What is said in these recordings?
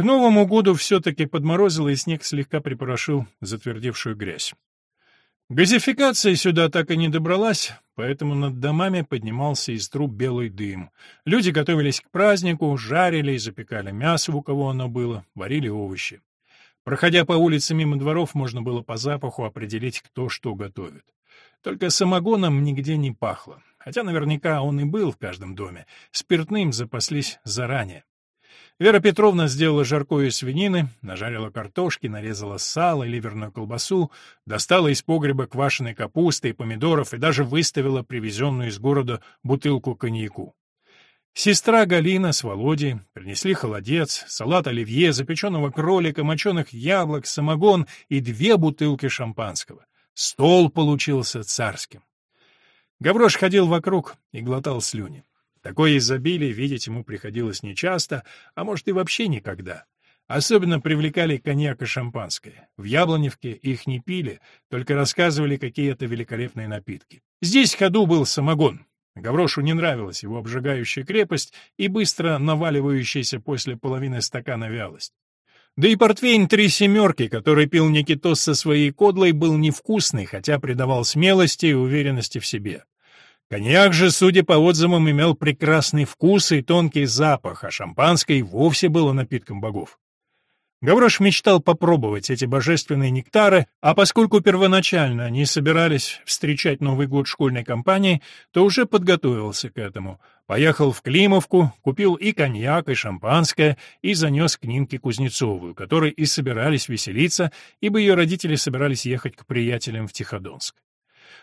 К Новому году все-таки подморозило, и снег слегка припорошил затвердевшую грязь. Газификация сюда так и не добралась, поэтому над домами поднимался из труб белый дым. Люди готовились к празднику, жарили и запекали мясо, у кого оно было, варили овощи. Проходя по улице мимо дворов, можно было по запаху определить, кто что готовит. Только самогоном нигде не пахло, хотя наверняка он и был в каждом доме. Спиртным запаслись заранее. Вера Петровна сделала жаркое из свинины, нажарила картошки, нарезала сало и ливерную колбасу, достала из погреба квашеной капусты и помидоров и даже выставила привезенную из города бутылку коньяку. Сестра Галина с Володей принесли холодец, салат оливье, запеченного кролика, моченых яблок, самогон и две бутылки шампанского. Стол получился царским. Гаврош ходил вокруг и глотал слюни. Такое изобилие видеть ему приходилось нечасто, а может и вообще никогда. Особенно привлекали коньяк и шампанское. В Яблоневке их не пили, только рассказывали, какие это великолепные напитки. Здесь в ходу был самогон. Гаврошу не нравилась его обжигающая крепость и быстро наваливающаяся после половины стакана вялость. Да и портвейн «Три семерки», который пил Никитос со своей кодлой, был невкусный, хотя придавал смелости и уверенности в себе. Коньяк же, судя по отзывам, имел прекрасный вкус и тонкий запах, а шампанское вовсе было напитком богов. Гаврош мечтал попробовать эти божественные нектары, а поскольку первоначально они собирались встречать Новый год школьной компании, то уже подготовился к этому. Поехал в Климовку, купил и коньяк, и шампанское, и занес к Нинке Кузнецову, которой и собирались веселиться, ибо ее родители собирались ехать к приятелям в Тиходонск.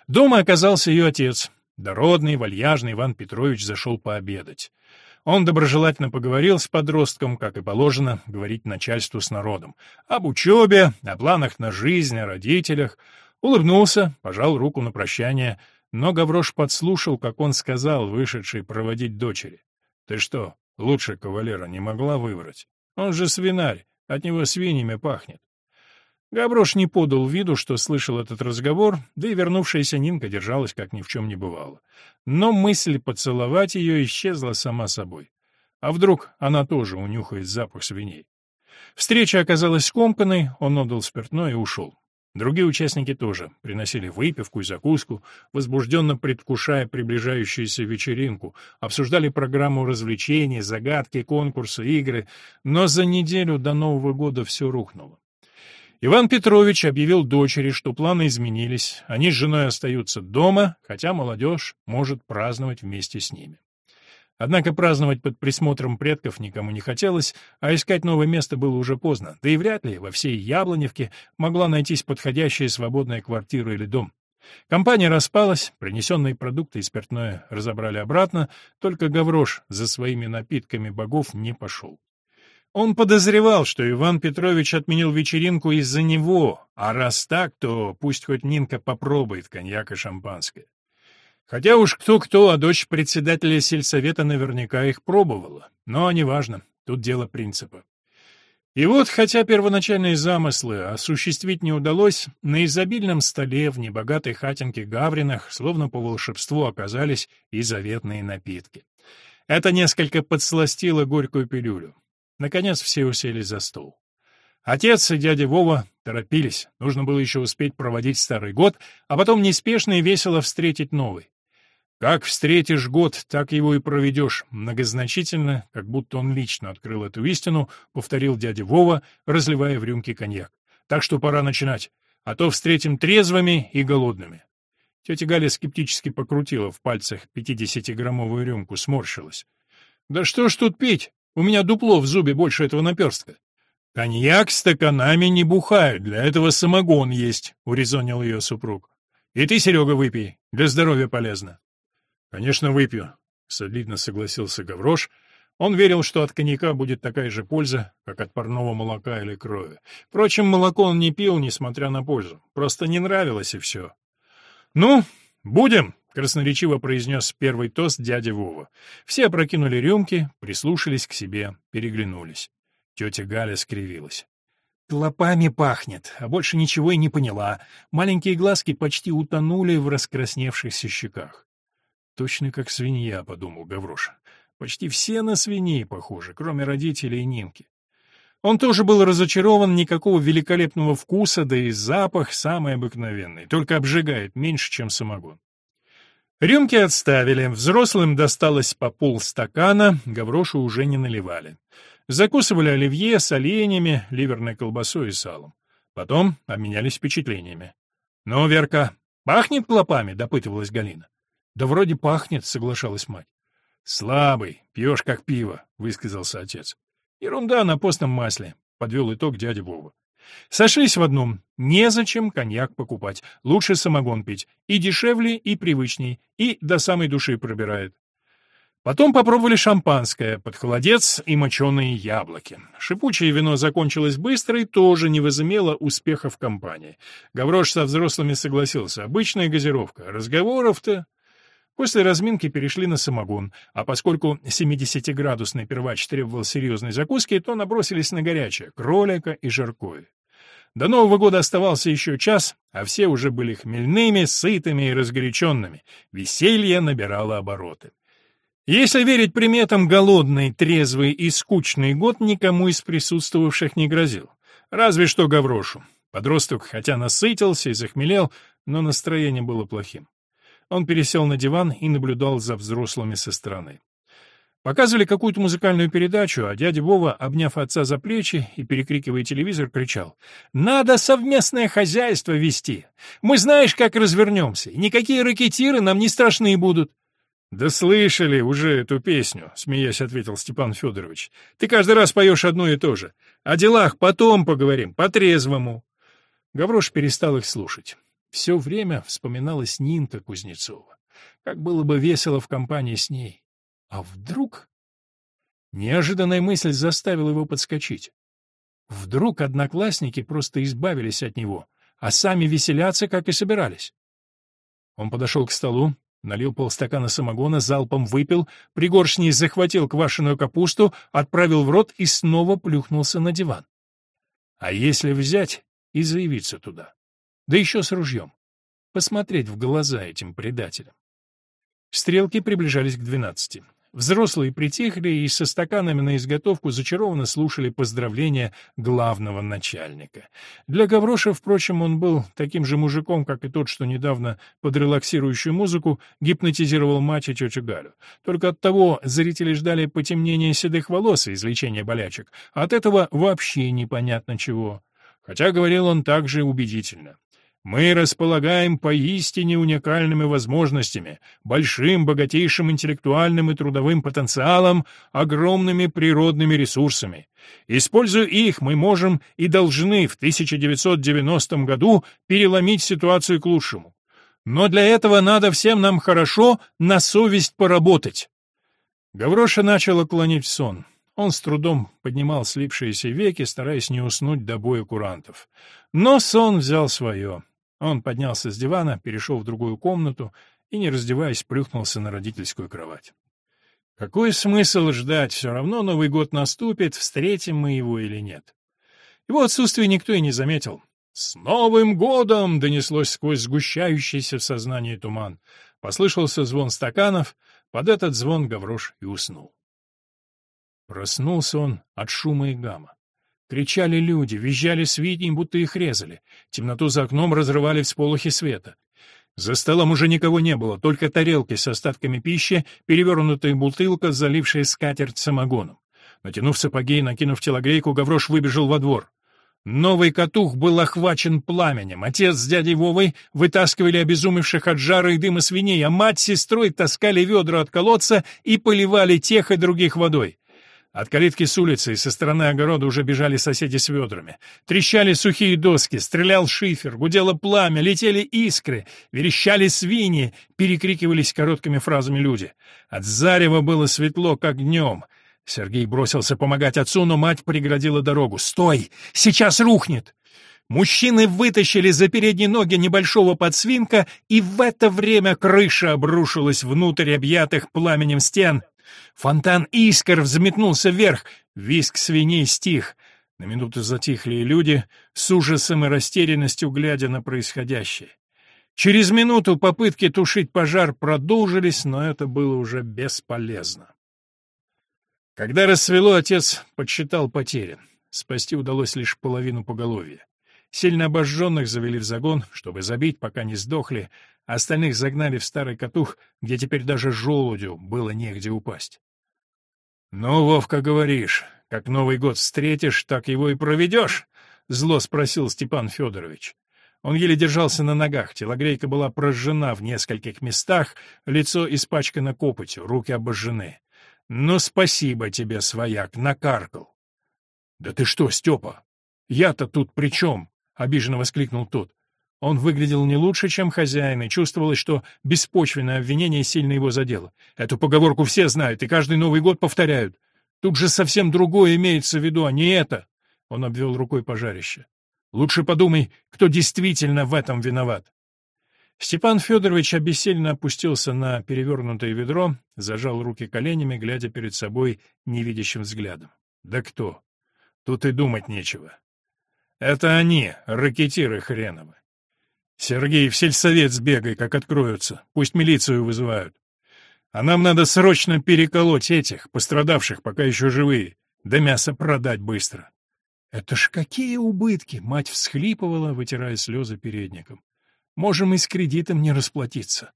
Дома оказался ее отец, Дородный, вальяжный Иван Петрович зашел пообедать. Он доброжелательно поговорил с подростком, как и положено, говорить начальству с народом. Об учебе, о планах на жизнь, о родителях. Улыбнулся, пожал руку на прощание, но Гаврош подслушал, как он сказал, вышедший проводить дочери. «Ты что, лучше кавалера не могла выбрать? Он же свинарь, от него свиньями пахнет». Габрош не подал виду, что слышал этот разговор, да и вернувшаяся Нинка держалась, как ни в чем не бывало. Но мысль поцеловать ее исчезла сама собой. А вдруг она тоже унюхает запах свиней? Встреча оказалась скомканной, он отдал спиртное и ушел. Другие участники тоже приносили выпивку и закуску, возбужденно предвкушая приближающуюся вечеринку, обсуждали программу развлечений, загадки, конкурсы, игры, но за неделю до Нового года все рухнуло. Иван Петрович объявил дочери, что планы изменились, они с женой остаются дома, хотя молодежь может праздновать вместе с ними. Однако праздновать под присмотром предков никому не хотелось, а искать новое место было уже поздно, да и вряд ли во всей Яблоневке могла найтись подходящая свободная квартира или дом. Компания распалась, принесенные продукты и спиртное разобрали обратно, только Гаврош за своими напитками богов не пошел. Он подозревал, что Иван Петрович отменил вечеринку из-за него, а раз так, то пусть хоть Нинка попробует коньяк и шампанское. Хотя уж кто-кто, а дочь председателя сельсовета наверняка их пробовала. Но неважно, тут дело принципа. И вот, хотя первоначальные замыслы осуществить не удалось, на изобильном столе в небогатой хатинке Гавринах словно по волшебству оказались и заветные напитки. Это несколько подсластило горькую пилюлю. Наконец все уселись за стол. Отец и дядя Вова торопились, нужно было еще успеть проводить старый год, а потом неспешно и весело встретить новый. Как встретишь год, так его и проведешь, многозначительно, как будто он лично открыл эту истину, повторил дядя Вова, разливая в рюмки коньяк. Так что пора начинать, а то встретим трезвыми и голодными. Тетя Галя скептически покрутила в пальцах пятидесятиграммовую рюмку, сморщилась. «Да что ж тут пить? У меня дупло в зубе больше этого наперстка. Коньяк стаканами не бухают, для этого самогон есть, урезонил ее супруг. И ты, Серега, выпей, для здоровья полезно. Конечно, выпью, солидно согласился Гаврош. Он верил, что от коньяка будет такая же польза, как от парного молока или крови. Впрочем, молоко он не пил, несмотря на пользу. Просто не нравилось и все. «Ну, будем!» Красноречиво произнес первый тост дядя Вова. Все опрокинули рюмки, прислушались к себе, переглянулись. Тетя Галя скривилась. «Клопами пахнет, а больше ничего и не поняла. Маленькие глазки почти утонули в раскрасневшихся щеках». «Точно как свинья», — подумал Гавроша. «Почти все на свиньи похожи, кроме родителей и Нинки». Он тоже был разочарован, никакого великолепного вкуса, да и запах самый обыкновенный, только обжигает меньше, чем самогон. Рюмки отставили, взрослым досталось по полстакана, гаврошу уже не наливали. Закусывали оливье с оленями, ливерной колбасой и салом. Потом обменялись впечатлениями. «Ну, Верка, пахнет клопами?» — допытывалась Галина. «Да вроде пахнет», — соглашалась мать. «Слабый, пьешь как пиво», — высказался отец. «Ерунда на постном масле», — подвел итог дядя Вова. Сошлись в одном — незачем коньяк покупать, лучше самогон пить, и дешевле, и привычней, и до самой души пробирает. Потом попробовали шампанское, под холодец и моченые яблоки. Шипучее вино закончилось быстро и тоже не возымело успеха в компании. Гаврош со взрослыми согласился. Обычная газировка. Разговоров-то... После разминки перешли на самогон, а поскольку 70-градусный первач требовал серьезной закуски, то набросились на горячее — кролика и жаркое. До Нового года оставался еще час, а все уже были хмельными, сытыми и разгоряченными. Веселье набирало обороты. Если верить приметам, голодный, трезвый и скучный год никому из присутствовавших не грозил. Разве что Гаврошу. Подросток, хотя насытился и захмелел, но настроение было плохим. Он пересел на диван и наблюдал за взрослыми со стороны. Показывали какую-то музыкальную передачу, а дядя Вова, обняв отца за плечи и перекрикивая телевизор, кричал «Надо совместное хозяйство вести! Мы знаешь, как развернемся, и никакие ракетиры нам не страшны будут!» «Да слышали уже эту песню», — смеясь ответил Степан Федорович. «Ты каждый раз поешь одно и то же. О делах потом поговорим, по-трезвому». Гаврош перестал их слушать. Все время вспоминалась Нинка Кузнецова. Как было бы весело в компании с ней. А вдруг... Неожиданная мысль заставила его подскочить. Вдруг одноклассники просто избавились от него, а сами веселятся, как и собирались. Он подошел к столу, налил полстакана самогона, залпом выпил, пригоршней захватил квашеную капусту, отправил в рот и снова плюхнулся на диван. А если взять и заявиться туда? Да еще с ружьем. Посмотреть в глаза этим предателям. Стрелки приближались к двенадцати. Взрослые притихли и со стаканами на изготовку зачарованно слушали поздравления главного начальника. Для Гавроша, впрочем, он был таким же мужиком, как и тот, что недавно под релаксирующую музыку гипнотизировал мать и тетю Галю. Только от того зрители ждали потемнения седых волос и излечения болячек, от этого вообще непонятно чего. Хотя говорил он также убедительно. Мы располагаем поистине уникальными возможностями, большим, богатейшим интеллектуальным и трудовым потенциалом, огромными природными ресурсами. Используя их, мы можем и должны в 1990 году переломить ситуацию к лучшему. Но для этого надо всем нам хорошо на совесть поработать. Гавроша начала клонить в сон. Он с трудом поднимал слипшиеся веки, стараясь не уснуть до боя курантов. Но сон взял свое. Он поднялся с дивана, перешел в другую комнату и, не раздеваясь, плюхнулся на родительскую кровать. Какой смысл ждать? Все равно Новый год наступит, встретим мы его или нет. Его отсутствие никто и не заметил. «С Новым годом!» — донеслось сквозь сгущающийся в сознании туман. Послышался звон стаканов, под этот звон Гаврош и уснул. Проснулся он от шума и гамма. Кричали люди, визжали свиньи, будто их резали. Темноту за окном разрывали всполохи света. За столом уже никого не было, только тарелки с остатками пищи, перевернутая бутылка, залившая скатерть самогоном. Натянув сапоги и накинув телогрейку, Гаврош выбежал во двор. Новый катух был охвачен пламенем. Отец с дядей Вовой вытаскивали обезумевших от жара и дыма свиней, а мать с сестрой таскали ведра от колодца и поливали тех и других водой. От калитки с улицы и со стороны огорода уже бежали соседи с ведрами. Трещали сухие доски, стрелял шифер, гудело пламя, летели искры, верещали свиньи, перекрикивались короткими фразами люди. От зарева было светло, как днем. Сергей бросился помогать отцу, но мать преградила дорогу. «Стой! Сейчас рухнет!» Мужчины вытащили за передние ноги небольшого подсвинка, и в это время крыша обрушилась внутрь объятых пламенем стен. Фонтан искр взметнулся вверх, виск свиней стих. На минуту затихли и люди, с ужасом и растерянностью глядя на происходящее. Через минуту попытки тушить пожар продолжились, но это было уже бесполезно. Когда рассвело, отец подсчитал потери. Спасти удалось лишь половину поголовья. Сильно обожженных завели в загон, чтобы забить, пока не сдохли, остальных загнали в старый катух, где теперь даже желудю было негде упасть. — Ну, Вовка, говоришь, как Новый год встретишь, так его и проведешь? — зло спросил Степан Федорович. Он еле держался на ногах, телогрейка была прожжена в нескольких местах, лицо испачкано копотью, руки обожжены. «Ну, спасибо тебе, свояк, накаркал!» «Да ты что, Степа? Я-то тут при чем?» — обиженно воскликнул тот. Он выглядел не лучше, чем хозяин, и чувствовалось, что беспочвенное обвинение сильно его задело. Эту поговорку все знают и каждый Новый год повторяют. Тут же совсем другое имеется в виду, а не это. Он обвел рукой пожарище. Лучше подумай, кто действительно в этом виноват. Степан Федорович обессильно опустился на перевернутое ведро, зажал руки коленями, глядя перед собой невидящим взглядом. Да кто? Тут и думать нечего. Это они, ракетиры хреновы. Сергей, в сельсовет сбегай, как откроются. Пусть милицию вызывают. А нам надо срочно переколоть этих, пострадавших, пока еще живые, да мясо продать быстро. Это ж какие убытки! Мать всхлипывала, вытирая слезы передником. Можем и с кредитом не расплатиться.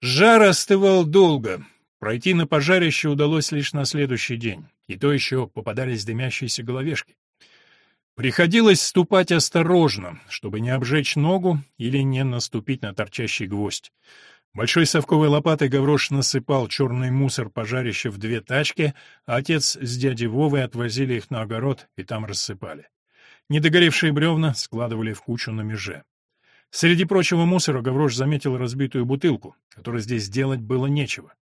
Жар остывал долго. Пройти на пожарище удалось лишь на следующий день, и то еще попадались дымящиеся головешки. Приходилось ступать осторожно, чтобы не обжечь ногу или не наступить на торчащий гвоздь. Большой совковой лопатой Гаврош насыпал черный мусор пожарища в две тачки, а отец с дядей Вовой отвозили их на огород и там рассыпали. Недогоревшие бревна складывали в кучу на меже. Среди прочего мусора Гаврош заметил разбитую бутылку, которой здесь делать было нечего.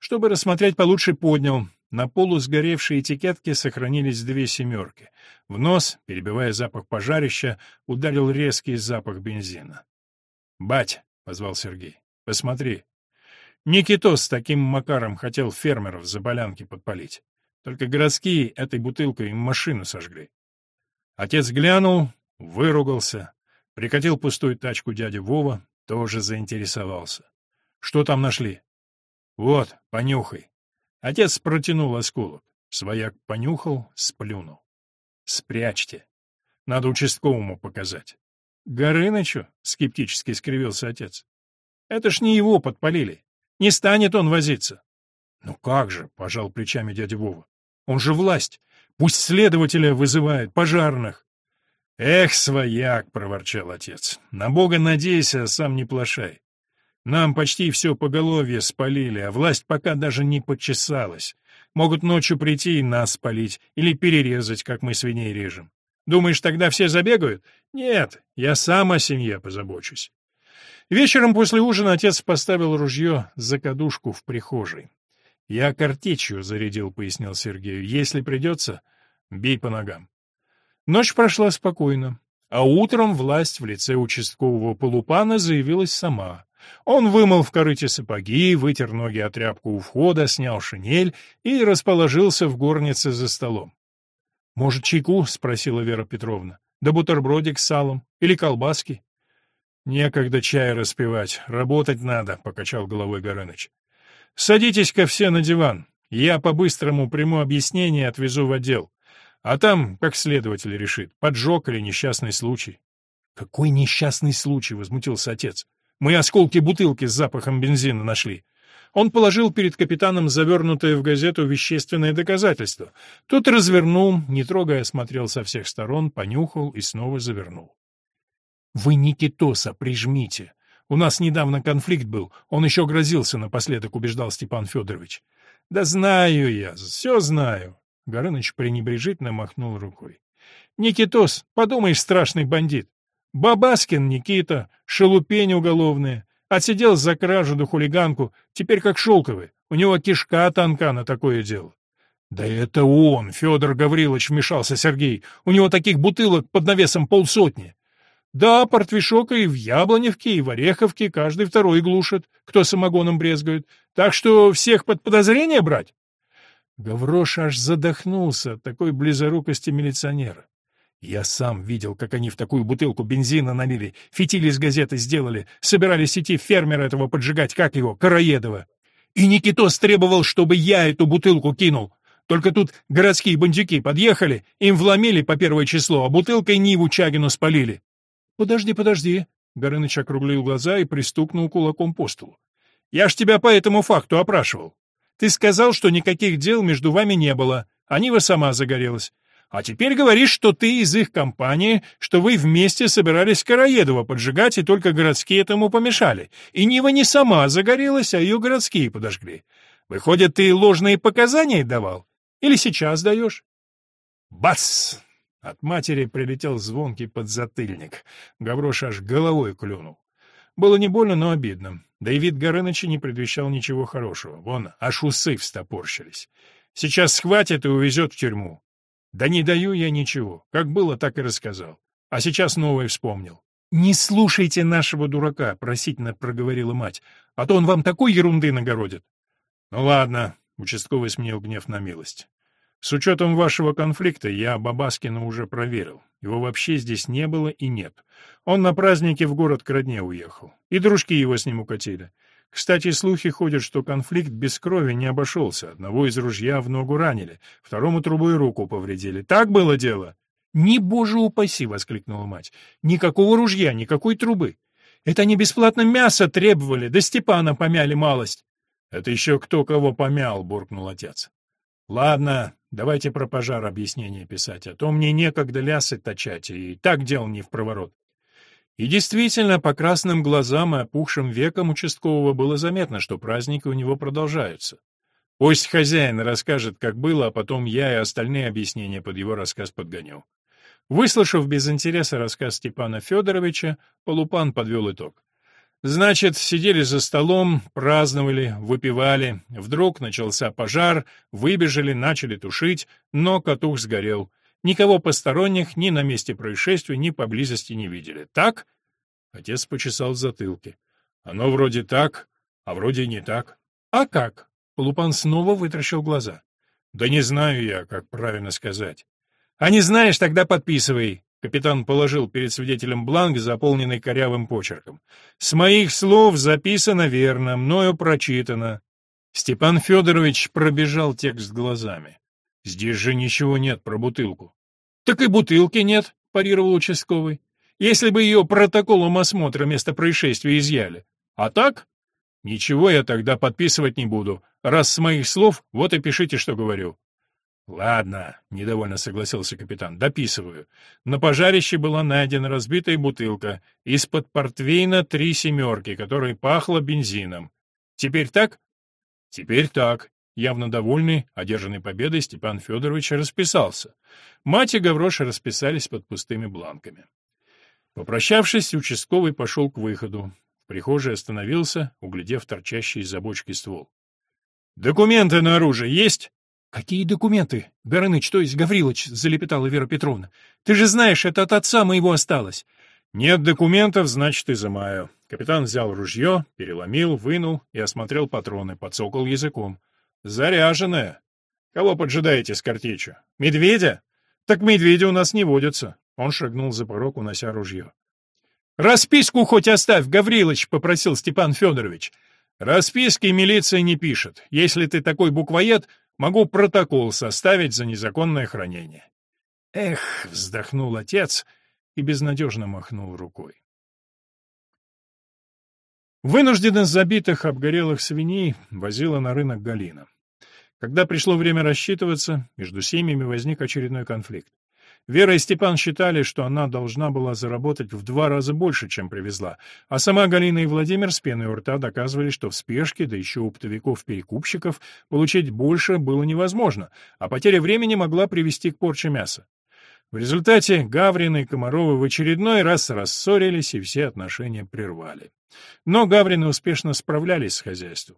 Чтобы рассмотреть получше, поднял. На полу сгоревшей этикетки сохранились две семерки. В нос, перебивая запах пожарища, ударил резкий запах бензина. «Бать!» — позвал Сергей. «Посмотри. Никитос таким макаром хотел фермеров за полянки подпалить. Только городские этой бутылкой машину сожгли». Отец глянул, выругался, прикатил пустую тачку дядя Вова, тоже заинтересовался. «Что там нашли?» «Вот, понюхай». Отец протянул осколок. Свояк понюхал, сплюнул. «Спрячьте. Надо участковому показать». «Горынычу?» — скептически скривился отец. «Это ж не его подпалили. Не станет он возиться». «Ну как же?» — пожал плечами дядя Вова. «Он же власть. Пусть следователя вызывает, пожарных». «Эх, свояк!» — проворчал отец. «На Бога надейся, а сам не плашай. Нам почти все поголовье спалили, а власть пока даже не подчесалась. Могут ночью прийти и нас спалить, или перерезать, как мы свиней режем. Думаешь, тогда все забегают? Нет, я сам о семье позабочусь. Вечером после ужина отец поставил ружье за кадушку в прихожей. «Я картечью зарядил», — пояснил Сергею. «Если придется, бей по ногам». Ночь прошла спокойно, а утром власть в лице участкового полупана заявилась сама. Он вымыл в корыте сапоги, вытер ноги о тряпку у входа, снял шинель и расположился в горнице за столом. — Может, чайку? — спросила Вера Петровна. — Да бутербродик с салом? Или колбаски? — Некогда чай распивать, работать надо, — покачал головой Горыныч. — Садитесь-ка все на диван. Я по-быстрому приму объяснение и отвезу в отдел. А там, как следователь решит, поджог или несчастный случай. — Какой несчастный случай? — возмутился отец. Мы осколки бутылки с запахом бензина нашли. Он положил перед капитаном завернутое в газету вещественное доказательство. Тот развернул, не трогая, смотрел со всех сторон, понюхал и снова завернул. «Вы Никитоса прижмите. У нас недавно конфликт был, он еще грозился напоследок», — убеждал Степан Федорович. «Да знаю я, все знаю». Горыныч пренебрежительно махнул рукой. «Никитос, подумаешь, страшный бандит. Бабаскин Никита, шелупень уголовная. Отсидел за кражу да хулиганку, теперь как шелковый. У него кишка тонка на такое дело. «Да это он, Федор Гаврилович», — вмешался Сергей. «У него таких бутылок под навесом полсотни». «Да, портвишок и в Яблоневке, и в Ореховке каждый второй глушит, кто самогоном брезгует. Так что всех под подозрение брать?» Гаврош аж задохнулся от такой близорукости милиционера. Я сам видел, как они в такую бутылку бензина налили, фитиль из газеты сделали, собирались идти фермера этого поджигать, как его, Караедова. И Никитос требовал, чтобы я эту бутылку кинул. Только тут городские бандюки подъехали, им вломили по первое число, а бутылкой Ниву Чагину спалили. — Подожди, подожди. Горыныч округлил глаза и пристукнул кулаком по столу. — Я ж тебя по этому факту опрашивал. Ты сказал, что никаких дел между вами не было, а Нива сама загорелась. А теперь говоришь, что ты из их компании, что вы вместе собирались Караедова поджигать, и только городские этому помешали. И Нива не сама загорелась, а ее городские подожгли. Выходит, ты ложные показания давал? Или сейчас даешь?» Бас! От матери прилетел звонкий подзатыльник. Гаврош аж головой клюнул. Было не больно, но обидно. Да и вид Горыныча не предвещал ничего хорошего. Вон, аж усы встопорщились. Сейчас схватит и увезет в тюрьму. Да не даю я ничего. Как было, так и рассказал. А сейчас новое вспомнил. «Не слушайте нашего дурака», — просительно проговорила мать, «а то он вам такой ерунды нагородит». «Ну ладно», — участковый сменил гнев на милость. «С учетом вашего конфликта я Бабаскина уже проверил. Его вообще здесь не было и нет. Он на празднике в город к родне уехал. И дружки его с ним укатили. Кстати, слухи ходят, что конфликт без крови не обошелся. Одного из ружья в ногу ранили, второму трубу и руку повредили. Так было дело? «Не, боже упаси!» — воскликнула мать. «Никакого ружья, никакой трубы. Это они бесплатно мясо требовали, да Степана помяли малость». «Это еще кто кого помял», — буркнул отец. «Ладно, давайте про пожар объяснение писать, а то мне некогда лясы точать, и так дел не в проворот». И действительно, по красным глазам и опухшим векам участкового было заметно, что праздники у него продолжаются. Пусть хозяин расскажет, как было, а потом я и остальные объяснения под его рассказ подгоню. Выслушав без интереса рассказ Степана Федоровича, Полупан подвел итог. Значит, сидели за столом, праздновали, выпивали. Вдруг начался пожар, выбежали, начали тушить, но катух сгорел. Никого посторонних ни на месте происшествия, ни поблизости не видели. Так? Отец почесал в затылке. Оно вроде так, а вроде не так. А как? Полупан снова вытращил глаза. Да не знаю я, как правильно сказать. А не знаешь, тогда подписывай. Капитан положил перед свидетелем бланк, заполненный корявым почерком. «С моих слов записано верно, мною прочитано». Степан Федорович пробежал текст глазами. Здесь же ничего нет про бутылку. Так и бутылки нет, парировал участковый. Если бы ее протоколом осмотра места происшествия изъяли. А так? Ничего я тогда подписывать не буду. Раз с моих слов, вот и пишите, что говорю. Ладно, недовольно согласился капитан. Дописываю. На пожарище была найдена разбитая бутылка, из-под портвейна три семерки, которой пахло бензином. Теперь так? Теперь так. Явно довольный, одержанной победой, Степан Федорович расписался. Мать и Гавроша расписались под пустыми бланками. Попрощавшись, участковый пошел к выходу. В прихожей остановился, углядев торчащий из-за бочки ствол. «Документы на оружие есть?» «Какие документы? Горыныч, то есть Гаврилович», — залепетала Вера Петровна. «Ты же знаешь, это от отца моего осталось». «Нет документов, значит, изымаю». Капитан взял ружье, переломил, вынул и осмотрел патроны, подсокал языком. Заряженная. Кого поджидаете с картечью? Медведя? Так медведя у нас не водятся. Он шагнул за порог, унося ружье. «Расписку хоть оставь, Гаврилович», — попросил Степан Федорович. «Расписки милиция не пишет. Если ты такой буквоед, могу протокол составить за незаконное хранение». «Эх», — вздохнул отец и безнадежно махнул рукой. Вынужденно забитых обгорелых свиней возила на рынок Галина. Когда пришло время рассчитываться, между семьями возник очередной конфликт. Вера и Степан считали, что она должна была заработать в два раза больше, чем привезла, а сама Галина и Владимир с пеной у рта доказывали, что в спешке, да еще оптовиков-перекупщиков, получить больше было невозможно, а потеря времени могла привести к порче мяса. В результате Гаврина и Комарова в очередной раз рассорились и все отношения прервали. Но Гаврины успешно справлялись с хозяйством.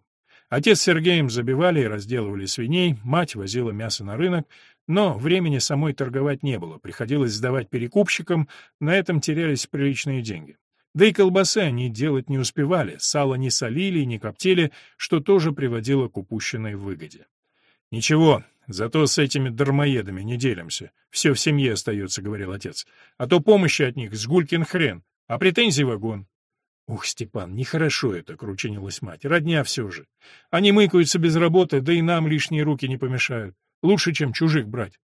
Отец с Сергеем забивали и разделывали свиней, мать возила мясо на рынок, но времени самой торговать не было, приходилось сдавать перекупщикам, на этом терялись приличные деньги. Да и колбасы они делать не успевали, сало не солили и не коптили, что тоже приводило к упущенной выгоде. «Ничего, зато с этими дармоедами не делимся. Все в семье остается», — говорил отец. «А то помощи от них сгулькин хрен, а претензий вагон. «Ух, Степан, нехорошо это», — кручинилась мать. «Родня все же. Они мыкаются без работы, да и нам лишние руки не помешают. Лучше, чем чужих брать.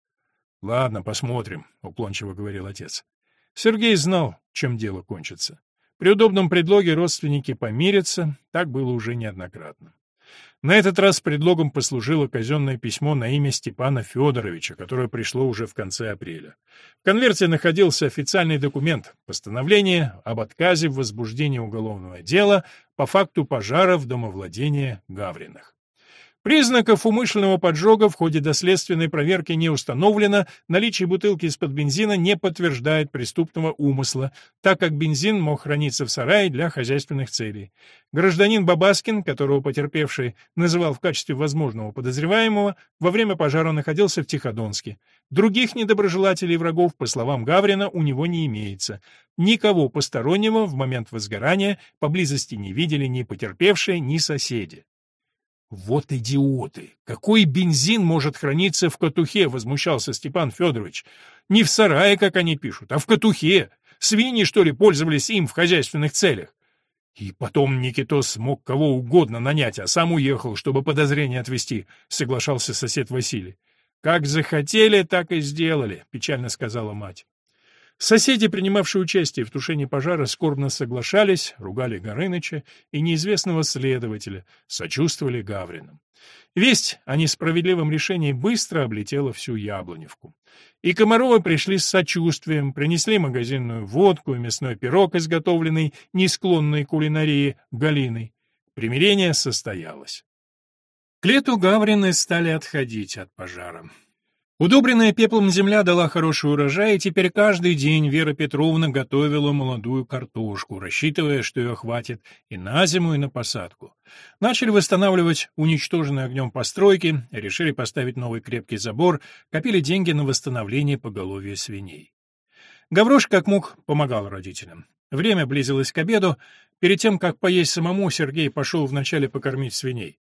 — Ладно, посмотрим, — уклончиво говорил отец. Сергей знал, чем дело кончится. При удобном предлоге родственники помирятся, так было уже неоднократно. На этот раз предлогом послужило казенное письмо на имя Степана Федоровича, которое пришло уже в конце апреля. В конверте находился официальный документ — постановление об отказе в возбуждении уголовного дела по факту пожара в домовладении Гавриных. Признаков умышленного поджога в ходе доследственной проверки не установлено, наличие бутылки из-под бензина не подтверждает преступного умысла, так как бензин мог храниться в сарае для хозяйственных целей. Гражданин Бабаскин, которого потерпевший называл в качестве возможного подозреваемого, во время пожара находился в Тиходонске. Других недоброжелателей и врагов, по словам Гаврина, у него не имеется. Никого постороннего в момент возгорания поблизости не видели ни потерпевшие, ни соседи. «Вот идиоты! Какой бензин может храниться в катухе?» — возмущался Степан Федорович. «Не в сарае, как они пишут, а в катухе. Свиньи, что ли, пользовались им в хозяйственных целях?» И потом Никитос мог кого угодно нанять, а сам уехал, чтобы подозрение отвести, — соглашался сосед Василий. «Как захотели, так и сделали», — печально сказала мать. Соседи, принимавшие участие в тушении пожара, скорбно соглашались, ругали Горыныча и неизвестного следователя, сочувствовали Гавринам. Весть о несправедливом решении быстро облетела всю Яблоневку. И Комаровы пришли с сочувствием, принесли магазинную водку и мясной пирог, изготовленный не склонной кулинарии Галиной. Примирение состоялось. К лету Гаврины стали отходить от пожара. Удобренная пеплом земля дала хороший урожай, и теперь каждый день Вера Петровна готовила молодую картошку, рассчитывая, что ее хватит и на зиму, и на посадку. Начали восстанавливать уничтоженные огнем постройки, решили поставить новый крепкий забор, копили деньги на восстановление поголовья свиней. Гаврош как мог помогал родителям. Время близилось к обеду. Перед тем, как поесть самому, Сергей пошел вначале покормить свиней.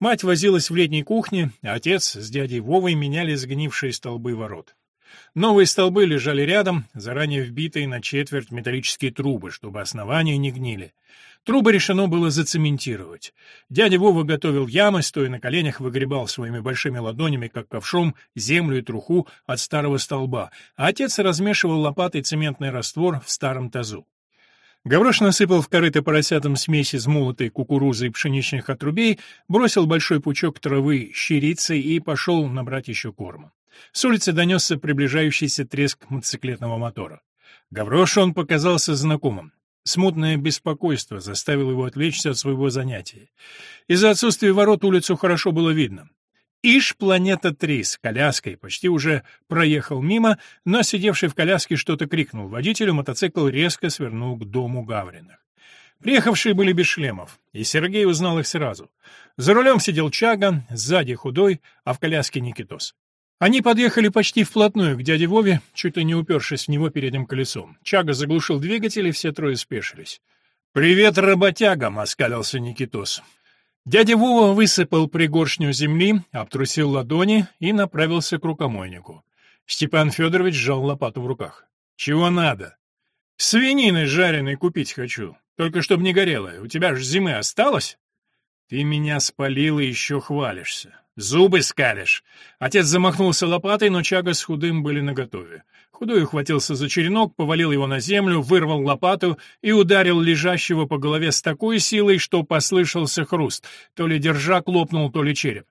Мать возилась в летней кухне, а отец с дядей Вовой меняли сгнившие столбы ворот. Новые столбы лежали рядом, заранее вбитые на четверть металлические трубы, чтобы основания не гнили. Трубы решено было зацементировать. Дядя Вова готовил ямы, стоя на коленях, выгребал своими большими ладонями, как ковшом, землю и труху от старого столба, а отец размешивал лопатой цементный раствор в старом тазу. Гаврош насыпал в корыто поросятам смесь из молотой кукурузы и пшеничных отрубей, бросил большой пучок травы щирицы и пошел набрать еще корма. С улицы донесся приближающийся треск мотоциклетного мотора. Гаврошу он показался знакомым. Смутное беспокойство заставило его отвлечься от своего занятия. Из-за отсутствия ворот улицу хорошо было видно. Иш Планета-3 с коляской почти уже проехал мимо, но сидевший в коляске что-то крикнул. Водителю мотоцикл резко свернул к дому Гавриных. Приехавшие были без шлемов, и Сергей узнал их сразу. За рулем сидел Чага, сзади худой, а в коляске Никитос. Они подъехали почти вплотную к дяде Вове, чуть ли не упершись в него передним колесом. Чага заглушил двигатель, и все трое спешились. «Привет работягам!» — оскалился Никитос. Дядя Вова высыпал пригоршню земли, обтрусил ладони и направился к рукомойнику. Степан Федорович сжал лопату в руках. «Чего надо?» «Свинины жареной купить хочу, только чтоб не горело. У тебя ж зимы осталось?» «Ты меня спалил и еще хвалишься. Зубы скалишь!» Отец замахнулся лопатой, но Чага с худым были наготове. Худой ухватился за черенок, повалил его на землю, вырвал лопату и ударил лежащего по голове с такой силой, что послышался хруст. То ли держак лопнул, то ли череп.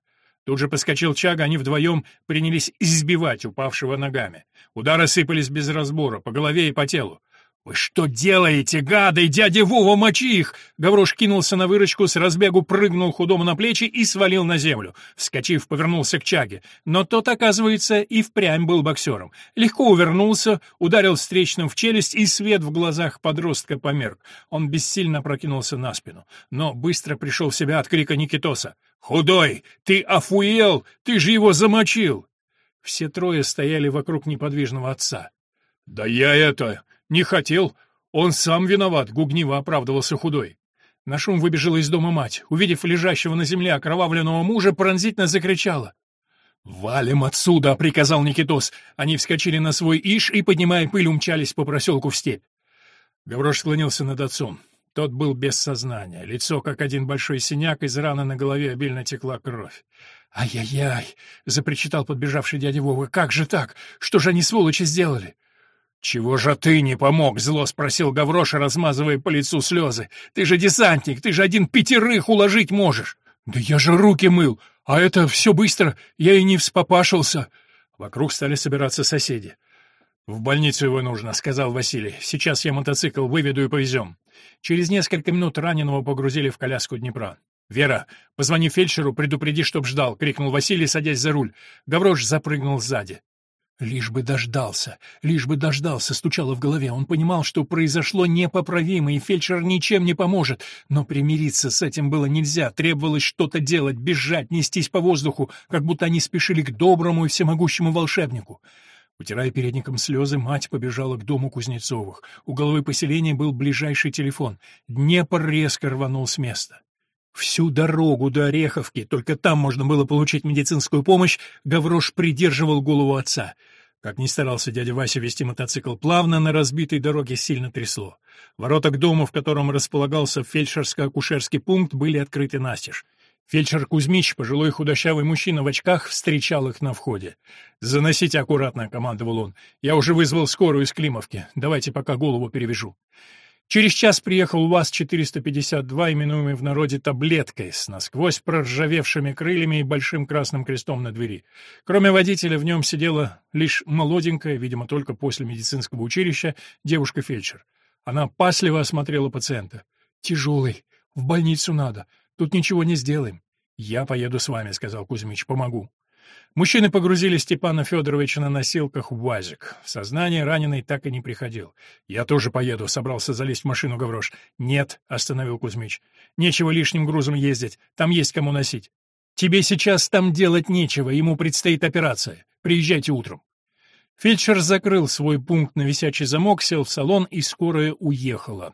Тут же поскочил Чага, они вдвоем принялись избивать упавшего ногами. Удары сыпались без разбора, по голове и по телу. «Вы что делаете, гады? Дядя Вова, мочи их!» Гаврош кинулся на выручку, с разбегу прыгнул худому на плечи и свалил на землю. Вскочив, повернулся к Чаге. Но тот, оказывается, и впрямь был боксером. Легко увернулся, ударил встречным в челюсть, и свет в глазах подростка померк. Он бессильно прокинулся на спину, но быстро пришел в себя от крика Никитоса. «Худой! Ты офуел! Ты же его замочил!» Все трое стояли вокруг неподвижного отца. «Да я это... «Не хотел. Он сам виноват», — гугниво оправдывался худой. На шум выбежала из дома мать. Увидев лежащего на земле окровавленного мужа, пронзительно закричала. «Валим отсюда!» — приказал Никитос. Они вскочили на свой иш и, поднимая пыль, умчались по проселку в степь. Гаврош склонился над отцом. Тот был без сознания, лицо как один большой синяк, из раны на голове обильно текла кровь. «Ай-яй-яй!» — запричитал подбежавший дядя Вова. «Как же так? Что же они, сволочи, сделали?» «Чего же ты не помог?» — зло спросил Гавроша, размазывая по лицу слезы. «Ты же десантник, ты же один пятерых уложить можешь!» «Да я же руки мыл, а это все быстро, я и не вспопашился!» Вокруг стали собираться соседи. «В больницу его нужно», — сказал Василий. «Сейчас я мотоцикл выведу и повезем». Через несколько минут раненого погрузили в коляску Днепра. «Вера, позвони фельдшеру, предупреди, чтоб ждал», — крикнул Василий, садясь за руль. Гаврош запрыгнул сзади. «Лишь бы дождался, лишь бы дождался», — стучало в голове. Он понимал, что произошло непоправимо, и фельдшер ничем не поможет. Но примириться с этим было нельзя, требовалось что-то делать, бежать, нестись по воздуху, как будто они спешили к доброму и всемогущему волшебнику. Утирая передником слезы, мать побежала к дому Кузнецовых. У головы поселения был ближайший телефон. Днепр резко рванул с места. Всю дорогу до Ореховки, только там можно было получить медицинскую помощь, Гаврош придерживал голову отца. Как ни старался дядя Вася вести мотоцикл плавно, на разбитой дороге сильно трясло. Ворота к дому, в котором располагался фельдшерско-акушерский пункт, были открыты настежь. Фельдшер Кузьмич, пожилой худощавый мужчина в очках, встречал их на входе. «Заносите аккуратно», — командовал он. «Я уже вызвал скорую из Климовки. Давайте пока голову перевяжу». Через час приехал УАЗ-452, именуемый в народе «таблеткой», с насквозь проржавевшими крыльями и большим красным крестом на двери. Кроме водителя, в нем сидела лишь молоденькая, видимо, только после медицинского училища, девушка-фельдшер. Она пасливо осмотрела пациента. «Тяжелый. В больницу надо. Тут ничего не сделаем». «Я поеду с вами», — сказал Кузьмич. «Помогу». Мужчины погрузили Степана Федоровича на носилках в УАЗик. В сознание раненый так и не приходил. «Я тоже поеду», — собрался залезть в машину Гаврош. «Нет», — остановил Кузьмич. «Нечего лишним грузом ездить. Там есть кому носить». «Тебе сейчас там делать нечего, ему предстоит операция. Приезжайте утром». Фельдшер закрыл свой пункт на висячий замок, сел в салон, и скорая уехала.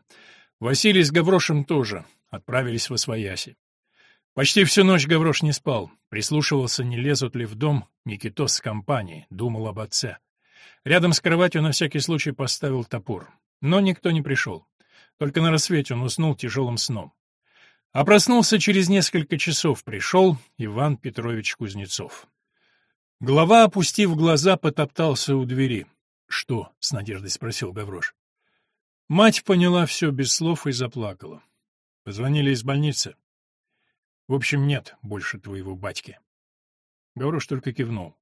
Василий с Гаврошем тоже отправились в Освояси. Почти всю ночь Гаврош не спал, прислушивался, не лезут ли в дом Никитос с компанией, думал об отце. Рядом с кроватью на всякий случай поставил топор. Но никто не пришел. Только на рассвете он уснул тяжелым сном. А проснулся через несколько часов, пришел Иван Петрович Кузнецов. Глава, опустив глаза, потоптался у двери. «Что?» — с надеждой спросил Гаврош. Мать поняла все без слов и заплакала. Позвонили из больницы. В общем, нет больше твоего батьки. Гаврош только кивнул.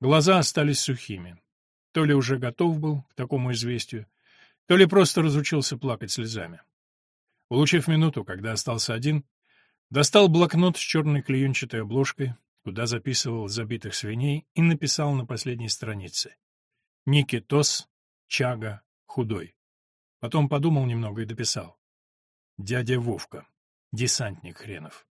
Глаза остались сухими. То ли уже готов был к такому известию, то ли просто разучился плакать слезами. Улучив минуту, когда остался один, достал блокнот с черной клеенчатой обложкой, куда записывал забитых свиней, и написал на последней странице. Никитос, Чага, худой. Потом подумал немного и дописал. Дядя Вовка, десантник хренов.